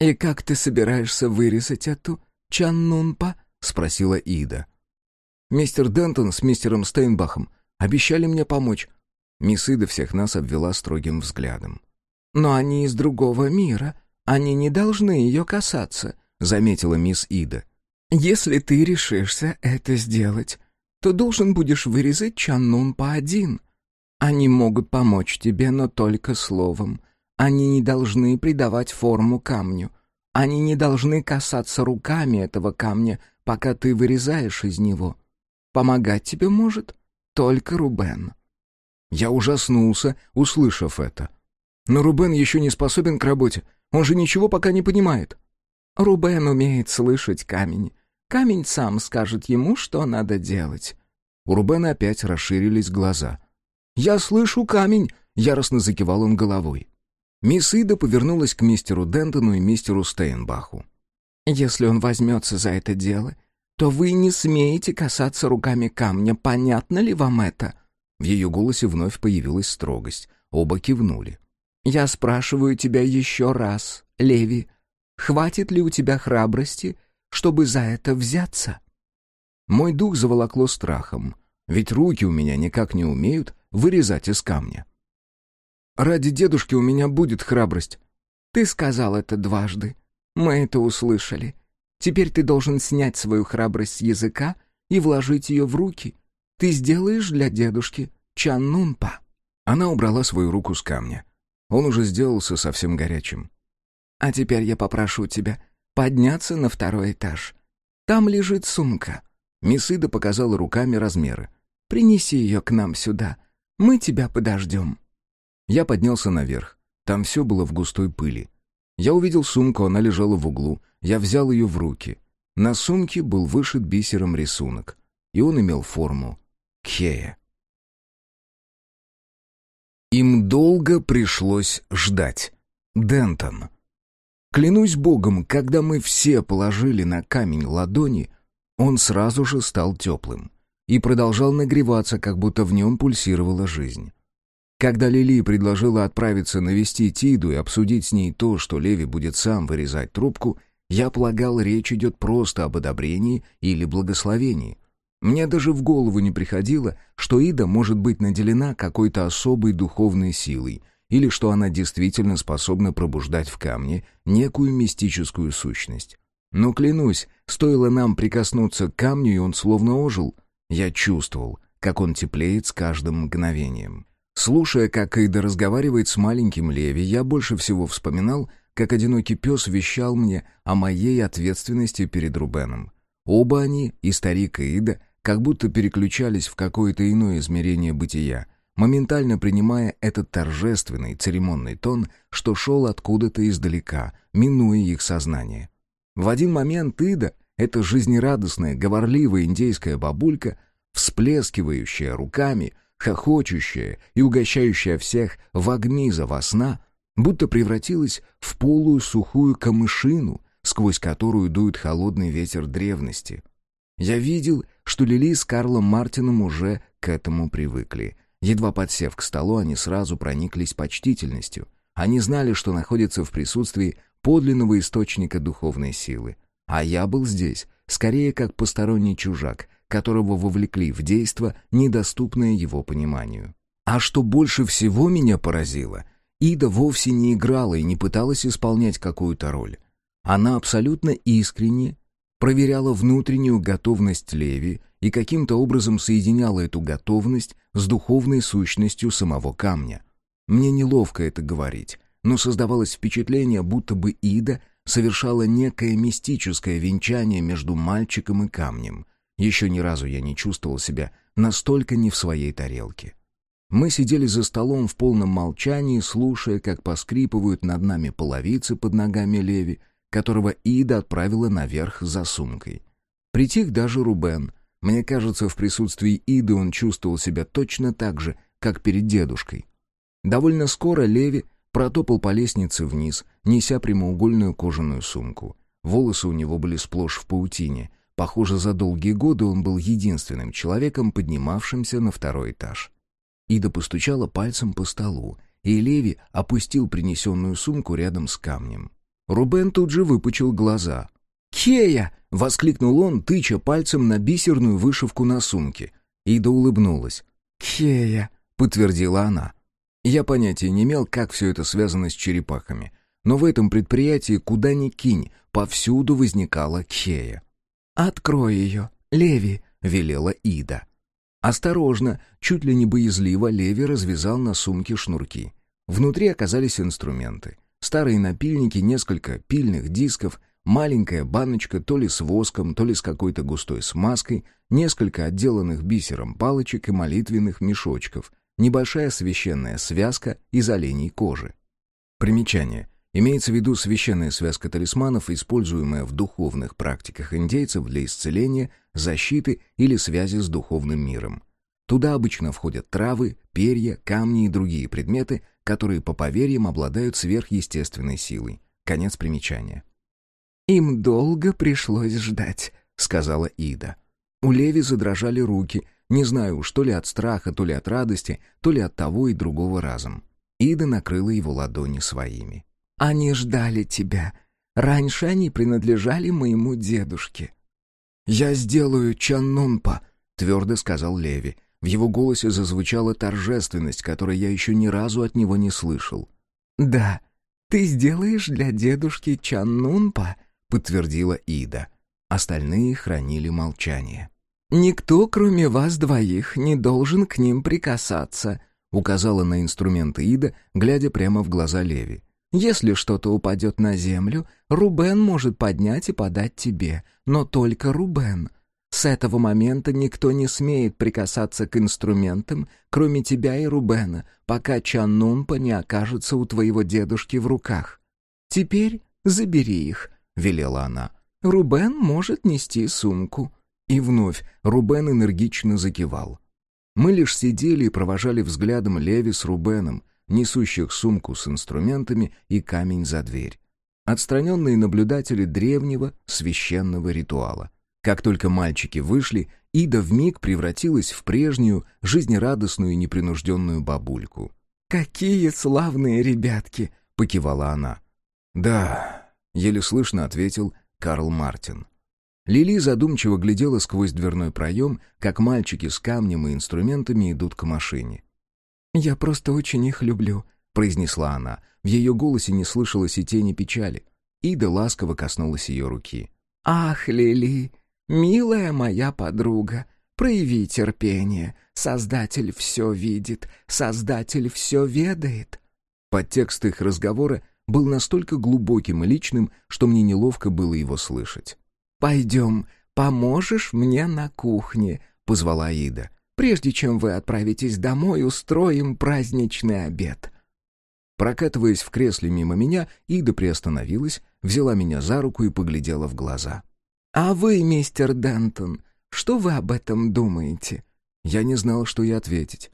S2: «И как ты собираешься вырезать эту Чаннунпа?» — спросила Ида.
S1: «Мистер Дентон с мистером Стейнбахом обещали мне помочь». Мисс Ида всех нас обвела строгим взглядом.
S2: «Но они из другого мира. Они не должны ее касаться.
S1: — заметила мисс Ида.
S2: «Если ты решишься это сделать, то должен будешь вырезать Чаннун по один. Они могут помочь тебе, но только словом. Они не должны придавать форму камню. Они не должны касаться руками этого камня, пока ты вырезаешь из него. Помогать тебе может только Рубен».
S1: Я ужаснулся, услышав это. «Но Рубен еще не способен к работе. Он же ничего пока не понимает».
S2: Рубен умеет слышать камень. Камень сам скажет ему, что надо делать.
S1: У Рубена опять расширились глаза. «Я слышу камень!» — яростно закивал он головой. Мисс Ида повернулась к мистеру Дентону и мистеру Стейнбаху.
S2: «Если он возьмется за это дело, то вы не смеете касаться руками камня, понятно ли вам это?»
S1: В ее голосе вновь появилась строгость. Оба кивнули.
S2: «Я спрашиваю тебя еще раз, Леви, Хватит ли у тебя храбрости, чтобы за это взяться?»
S1: Мой дух заволокло страхом, ведь руки у меня никак не умеют вырезать из камня. «Ради дедушки у меня будет храбрость».
S2: «Ты сказал это дважды.
S3: Мы это услышали. Теперь ты должен снять свою храбрость с языка и вложить ее в руки. Ты сделаешь для дедушки Чаннунпа».
S1: Она убрала свою руку с камня. Он уже сделался совсем горячим.
S3: «А теперь я попрошу тебя подняться на второй этаж. Там лежит сумка».
S1: Мисс Ида показала руками размеры.
S3: «Принеси ее к нам сюда. Мы тебя подождем».
S1: Я поднялся наверх. Там все было в густой пыли. Я увидел сумку, она лежала в углу. Я взял ее в руки. На сумке был вышит бисером рисунок. И он имел форму Кхея. Им долго пришлось ждать. Дентон. Клянусь богом, когда мы все положили на камень ладони, он сразу же стал теплым и продолжал нагреваться, как будто в нем пульсировала жизнь. Когда Лили предложила отправиться навестить Иду и обсудить с ней то, что Леви будет сам вырезать трубку, я полагал, речь идет просто об одобрении или благословении. Мне даже в голову не приходило, что Ида может быть наделена какой-то особой духовной силой, или что она действительно способна пробуждать в камне некую мистическую сущность. Но клянусь, стоило нам прикоснуться к камню, и он словно ожил. Я чувствовал, как он теплеет с каждым мгновением. Слушая, как Ида разговаривает с маленьким Леви, я больше всего вспоминал, как одинокий пес вещал мне о моей ответственности перед Рубеном. Оба они, и старик и Ида, как будто переключались в какое-то иное измерение бытия, моментально принимая этот торжественный, церемонный тон, что шел откуда-то издалека, минуя их сознание. В один момент Ида, эта жизнерадостная, говорливая индейская бабулька, всплескивающая руками, хохочущая и угощающая всех в агмиза во сна, будто превратилась в полую сухую камышину, сквозь которую дует холодный ветер древности. Я видел, что Лили с Карлом Мартином уже к этому привыкли. Едва подсев к столу, они сразу прониклись почтительностью. Они знали, что находятся в присутствии подлинного источника духовной силы. А я был здесь, скорее как посторонний чужак, которого вовлекли в действо, недоступное его пониманию. А что больше всего меня поразило, Ида вовсе не играла и не пыталась исполнять какую-то роль. Она абсолютно искренне проверяла внутреннюю готовность Леви и каким-то образом соединяла эту готовность с духовной сущностью самого камня. Мне неловко это говорить, но создавалось впечатление, будто бы Ида совершала некое мистическое венчание между мальчиком и камнем. Еще ни разу я не чувствовал себя настолько не в своей тарелке. Мы сидели за столом в полном молчании, слушая, как поскрипывают над нами половицы под ногами Леви, которого Ида отправила наверх за сумкой. Притих даже Рубен. Мне кажется, в присутствии Иды он чувствовал себя точно так же, как перед дедушкой. Довольно скоро Леви протопал по лестнице вниз, неся прямоугольную кожаную сумку. Волосы у него были сплошь в паутине. Похоже, за долгие годы он был единственным человеком, поднимавшимся на второй этаж. Ида постучала пальцем по столу, и Леви опустил принесенную сумку рядом с камнем. Рубен тут же выпучил глаза. «Кея!» — воскликнул он, тыча пальцем на бисерную вышивку на сумке. Ида улыбнулась.
S3: «Кея!»
S1: — подтвердила она. Я понятия не имел, как все это связано с черепахами. Но в этом предприятии, куда ни кинь, повсюду возникала Кея.
S3: «Открой ее, Леви!»
S1: — велела Ида. Осторожно, чуть ли не боязливо, Леви развязал на сумке шнурки. Внутри оказались инструменты. Старые напильники, несколько пильных дисков, маленькая баночка то ли с воском, то ли с какой-то густой смазкой, несколько отделанных бисером палочек и молитвенных мешочков, небольшая священная связка из оленей кожи. Примечание. Имеется в виду священная связка талисманов, используемая в духовных практиках индейцев для исцеления, защиты или связи с духовным миром. Туда обычно входят травы, перья, камни и другие предметы, которые, по поверьям, обладают сверхъестественной силой. Конец примечания.
S3: «Им долго пришлось ждать», — сказала Ида. У Леви задрожали руки, не знаю уж, то ли от страха, то ли от радости, то ли от того и другого разом. Ида накрыла его ладони своими. «Они ждали тебя. Раньше они принадлежали моему дедушке».
S1: «Я сделаю Чаннунпа», — твердо сказал Леви. В его голосе зазвучала торжественность, которой я еще ни разу от него не слышал.
S3: «Да, ты сделаешь для дедушки Чаннунпа?» — подтвердила Ида. Остальные хранили молчание. «Никто, кроме вас двоих, не должен к ним прикасаться», — указала на инструменты Ида, глядя прямо в глаза Леви. «Если что-то упадет на землю, Рубен может поднять и подать тебе, но только Рубен. С этого момента никто не смеет прикасаться к инструментам, кроме тебя и Рубена, пока Чаннунпа не окажется у твоего дедушки в руках. Теперь забери их», — велела она. «Рубен может нести сумку». И вновь Рубен энергично закивал. Мы лишь сидели и провожали взглядом Леви с Рубеном, несущих сумку с инструментами и камень за дверь. Отстраненные наблюдатели древнего священного ритуала. Как только мальчики вышли, Ида вмиг превратилась в прежнюю, жизнерадостную и непринужденную бабульку. «Какие славные ребятки!» — покивала она. «Да», — еле слышно ответил Карл Мартин. Лили задумчиво глядела сквозь дверной проем, как мальчики с камнем и инструментами идут к машине. «Я просто очень их люблю», — произнесла она. В ее голосе не слышалось и тени печали. Ида ласково коснулась ее руки. «Ах, Лили, милая моя подруга, прояви терпение. Создатель все видит, Создатель все ведает». Подтекст их разговора был настолько глубоким и личным, что мне неловко было его слышать. «Пойдем, поможешь мне на кухне», — позвала Ида. «Прежде чем вы отправитесь домой, устроим праздничный обед». Прокатываясь в кресле мимо меня, Ида приостановилась, взяла меня за руку и поглядела в глаза. «А вы, мистер Дентон, что вы об этом думаете?» Я не знал, что ей ответить.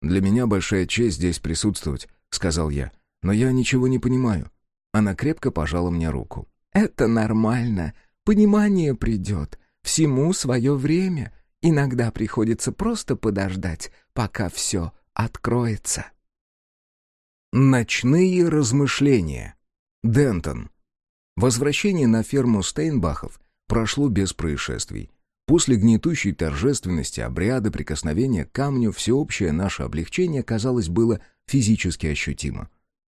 S3: «Для меня большая честь здесь присутствовать», — сказал я. «Но я ничего не понимаю». Она крепко пожала мне руку. «Это нормально», Понимание придет, всему свое время. Иногда приходится просто подождать, пока все откроется.
S1: Ночные размышления. Дентон. Возвращение на ферму Стейнбахов прошло без происшествий. После гнетущей торжественности обряда прикосновения к камню всеобщее наше облегчение, казалось, было физически ощутимо.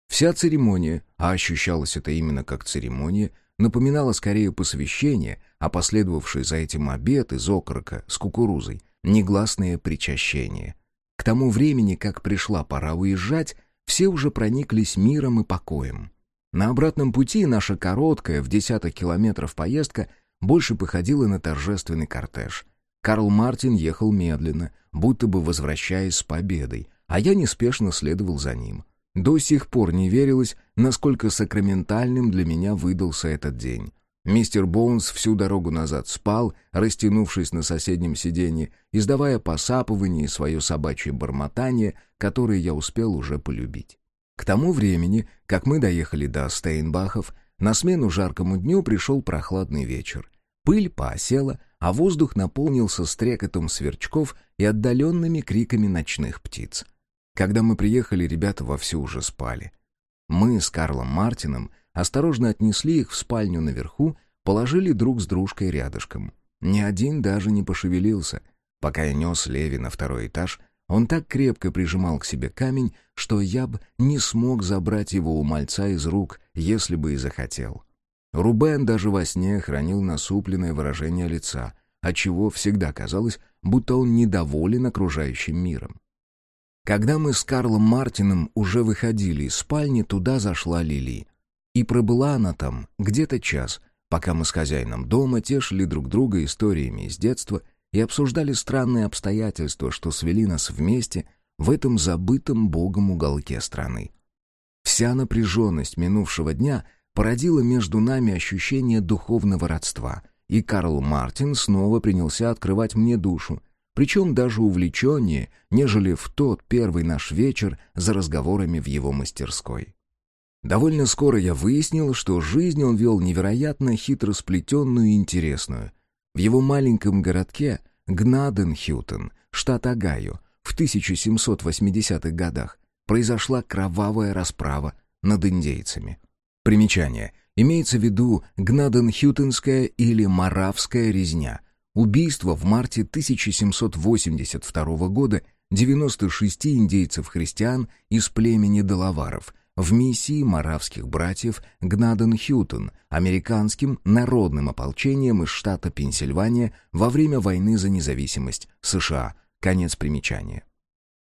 S1: Вся церемония, а ощущалось это именно как церемония, напоминало скорее посвящение, а последовавший за этим обед из окорока с кукурузой — негласное причащение. К тому времени, как пришла пора уезжать, все уже прониклись миром и покоем. На обратном пути наша короткая, в десяток километров поездка больше походила на торжественный кортеж. Карл Мартин ехал медленно, будто бы возвращаясь с победой, а я неспешно следовал за ним — до сих пор не верилось, насколько сакраментальным для меня выдался этот день. Мистер Боунс всю дорогу назад спал, растянувшись на соседнем сиденье, издавая посапывание и свое собачье бормотание, которое я успел уже полюбить. К тому времени, как мы доехали до Стейнбахов, на смену жаркому дню пришел прохладный вечер. Пыль поосела, а воздух наполнился стрекотом сверчков и отдаленными криками ночных птиц — когда мы приехали, ребята вовсю уже спали. Мы с Карлом Мартином осторожно отнесли их в спальню наверху, положили друг с дружкой рядышком. Ни один даже не пошевелился. Пока я нес Леви на второй этаж, он так крепко прижимал к себе камень, что я бы не смог забрать его у мальца из рук, если бы и захотел. Рубен даже во сне хранил насупленное выражение лица, отчего всегда казалось, будто он недоволен окружающим миром. Когда мы с Карлом Мартином уже выходили из спальни, туда зашла Лили. И пробыла она там где-то час, пока мы с хозяином дома тешили друг друга историями из детства и обсуждали странные обстоятельства, что свели нас вместе в этом забытом богом уголке страны. Вся напряженность минувшего дня породила между нами ощущение духовного родства, и Карл Мартин снова принялся открывать мне душу, причем даже увлеченнее, нежели в тот первый наш вечер за разговорами в его мастерской. Довольно скоро я выяснил, что жизнь он вел невероятно хитро сплетенную и интересную. В его маленьком городке Гнаденхютен, штат Огайо, в 1780-х годах произошла кровавая расправа над индейцами. Примечание. Имеется в виду Гнаденхютенская или Моравская резня, Убийство в марте 1782 года 96 индейцев-христиан из племени Делаваров, в миссии маравских братьев Гнаден-Хьютон, американским народным ополчением из штата Пенсильвания во время войны за независимость США. Конец примечания.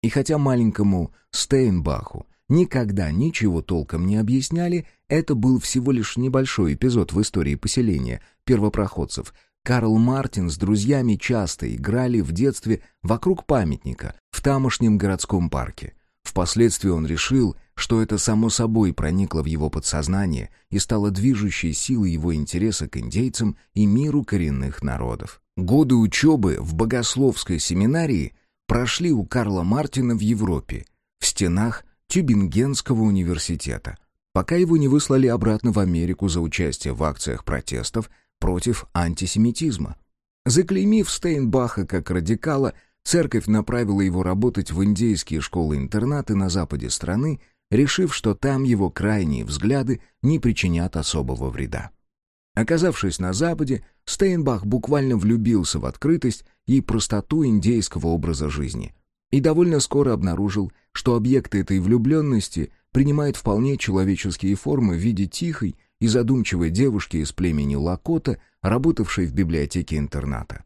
S1: И хотя маленькому Стейнбаху никогда ничего толком не объясняли, это был всего лишь небольшой эпизод в истории поселения первопроходцев. Карл Мартин с друзьями часто играли в детстве вокруг памятника в тамошнем городском парке. Впоследствии он решил, что это само собой проникло в его подсознание и стало движущей силой его интереса к индейцам и миру коренных народов. Годы учебы в богословской семинарии прошли у Карла Мартина в Европе, в стенах Тюбингенского университета, пока его не выслали обратно в Америку за участие в акциях протестов против антисемитизма. Заклеймив Стейнбаха как радикала, церковь направила его работать в индейские школы-интернаты на западе страны, решив, что там его крайние взгляды не причинят особого вреда. Оказавшись на Западе, Стейнбах буквально влюбился в открытость и простоту индейского образа жизни. И довольно скоро обнаружил, что объекты этой влюбленности принимают вполне человеческие формы в виде тихой и задумчивой девушки из племени Лакота, работавшей в библиотеке интерната.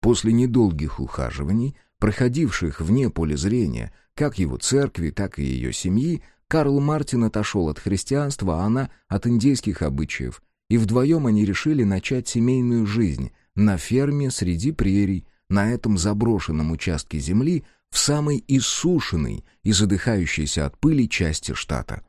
S1: После недолгих ухаживаний, проходивших вне поля зрения как его церкви, так и ее семьи, Карл Мартин отошел от христианства, а она от индейских обычаев, и вдвоем они решили начать семейную жизнь на ферме среди прерий, на этом заброшенном участке земли, в самой иссушенной и задыхающейся от пыли части штата.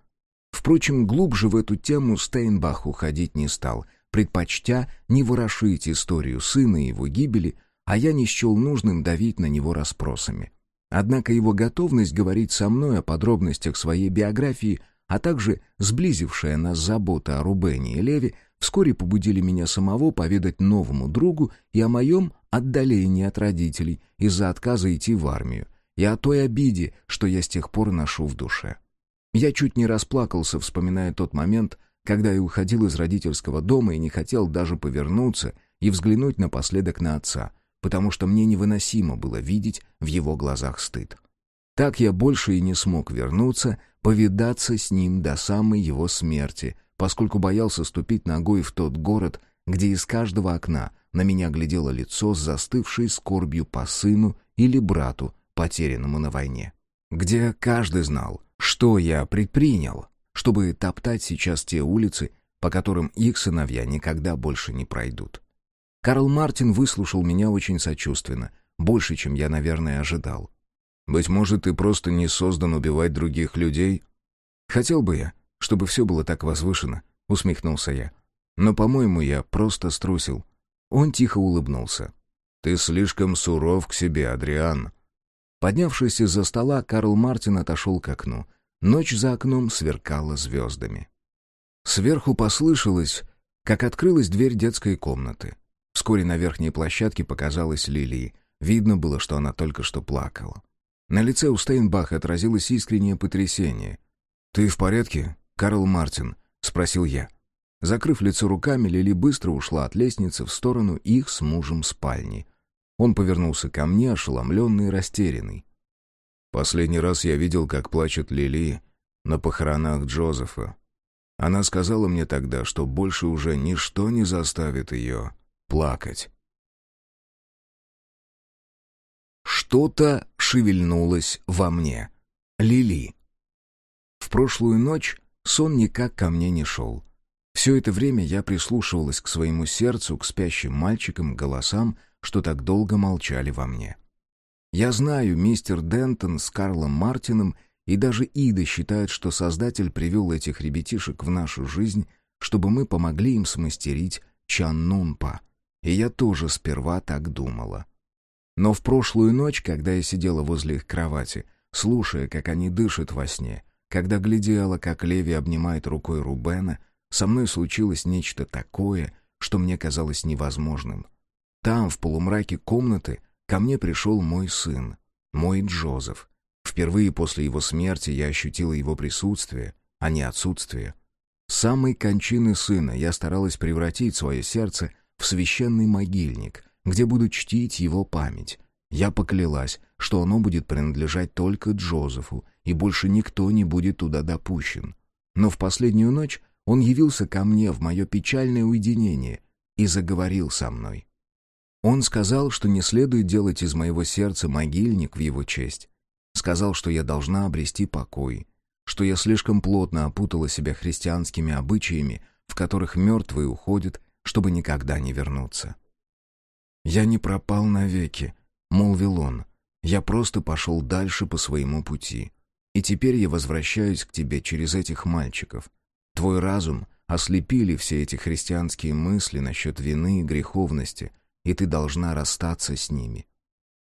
S1: Впрочем, глубже в эту тему Стейнбах уходить не стал, предпочтя не ворошить историю сына и его гибели, а я не счел нужным давить на него расспросами. Однако его готовность говорить со мной о подробностях своей биографии, а также сблизившая нас забота о Рубене и Леве, вскоре побудили меня самого поведать новому другу и о моем отдалении от родителей из-за отказа идти в армию, и о той обиде, что я с тех пор ношу в душе. Я чуть не расплакался, вспоминая тот момент, когда я уходил из родительского дома и не хотел даже повернуться и взглянуть напоследок на отца, потому что мне невыносимо было видеть в его глазах стыд. Так я больше и не смог вернуться, повидаться с ним до самой его смерти — поскольку боялся ступить ногой в тот город, где из каждого окна на меня глядело лицо с застывшей скорбью по сыну или брату, потерянному на войне. Где каждый знал, что я предпринял, чтобы топтать сейчас те улицы, по которым их сыновья никогда больше не пройдут. Карл Мартин выслушал меня очень сочувственно, больше, чем я, наверное, ожидал. «Быть может, ты просто не создан убивать других людей?» «Хотел бы я, чтобы все было так возвышено», — усмехнулся я. «Но, по-моему, я просто струсил». Он тихо улыбнулся. «Ты слишком суров к себе, Адриан». Поднявшись из-за стола, Карл Мартин отошел к окну. Ночь за окном сверкала звездами. Сверху послышалось, как открылась дверь детской комнаты. Вскоре на верхней площадке показалась Лилии. Видно было, что она только что плакала. На лице у Стейнбаха отразилось искреннее потрясение. «Ты в порядке?» Карл Мартин?» — спросил я. Закрыв лицо руками, Лили быстро ушла от лестницы в сторону их с мужем спальни. Он повернулся ко мне, ошеломленный и растерянный. «Последний раз я видел, как плачет Лили на похоронах Джозефа. Она сказала мне тогда, что больше уже ничто не заставит ее плакать». Что-то шевельнулось во мне. Лили. В прошлую ночь Сон никак ко мне не шел. Все это время я прислушивалась к своему сердцу, к спящим мальчикам, голосам, что так долго молчали во мне. Я знаю, мистер Дентон с Карлом Мартином и даже Ида считают, что Создатель привел этих ребятишек в нашу жизнь, чтобы мы помогли им смастерить Чаннунпа. И я тоже сперва так думала. Но в прошлую ночь, когда я сидела возле их кровати, слушая, как они дышат во сне, когда глядела, как Леви обнимает рукой Рубена, со мной случилось нечто такое, что мне казалось невозможным. Там, в полумраке комнаты, ко мне пришел мой сын, мой Джозеф. Впервые после его смерти я ощутила его присутствие, а не отсутствие. С самой кончины сына я старалась превратить свое сердце в священный могильник, где буду чтить его память. Я поклялась, что оно будет принадлежать только Джозефу, и больше никто не будет туда допущен. Но в последнюю ночь он явился ко мне в мое печальное уединение и заговорил со мной. Он сказал, что не следует делать из моего сердца могильник в его честь. Сказал, что я должна обрести покой, что я слишком плотно опутала себя христианскими обычаями, в которых мертвые уходят, чтобы никогда не вернуться. «Я не пропал навеки», — молвил он. «Я просто пошел дальше по своему пути. И теперь я возвращаюсь к тебе через этих мальчиков. Твой разум ослепили все эти христианские мысли насчет вины и греховности, и ты должна расстаться с ними».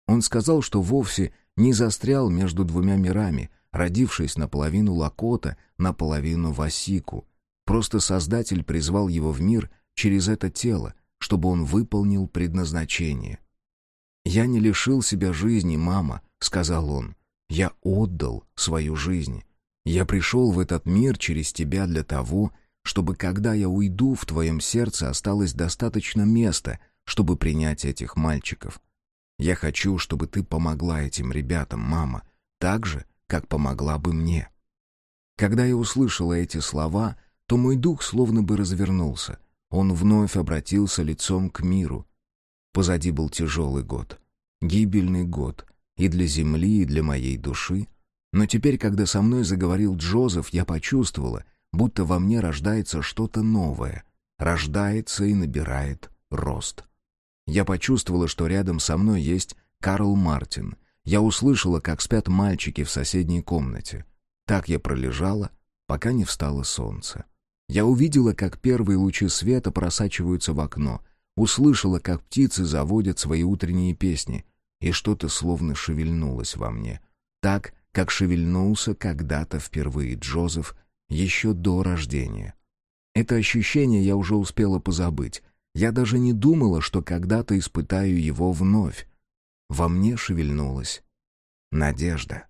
S1: Он сказал, что вовсе не застрял между двумя мирами, родившись наполовину Лакота, наполовину Васику. Просто Создатель призвал его в мир через это тело, чтобы он выполнил предназначение. «Я не лишил себя жизни, мама», — сказал он. «Я отдал свою жизнь. Я пришел в этот мир через тебя для того, чтобы, когда я уйду, в твоем сердце осталось достаточно места, чтобы принять этих мальчиков. Я хочу, чтобы ты помогла этим ребятам, мама, так же, как помогла бы мне». Когда я услышала эти слова, то мой дух словно бы развернулся. Он вновь обратился лицом к миру. Позади был тяжелый год, гибельный год и для земли, и для моей души. Но теперь, когда со мной заговорил Джозеф, я почувствовала, будто во мне рождается что-то новое, рождается и набирает рост. Я почувствовала, что рядом со мной есть Карл Мартин. Я услышала, как спят мальчики в соседней комнате. Так я пролежала, пока не встало солнце. Я увидела, как первые лучи света просачиваются в окно, услышала, как птицы заводят свои утренние песни, и что-то словно шевельнулось во мне, так, как шевельнулся когда-то впервые Джозеф еще до рождения. Это ощущение я уже успела позабыть. Я даже не думала, что когда-то испытаю его вновь. Во мне шевельнулась надежда.